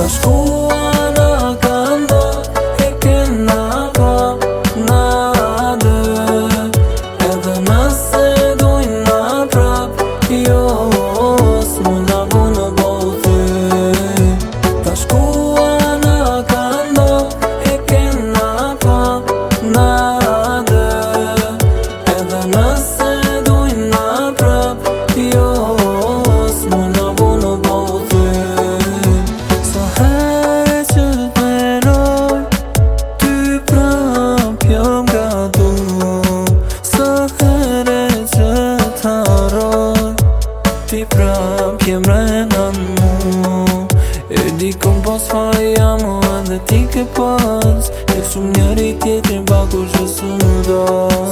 tantas coisas. di kom pas fare jam o edhe ti ke pas Dhe shumë njëri tjetër bako që së më dos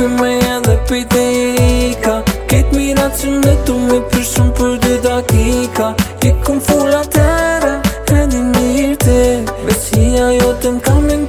për me edhe pëjtë e ika Këtë mira që në të me përshëm për dy dakika Këtë këm fulla të ere, edhe një të Vesia jo të në kamin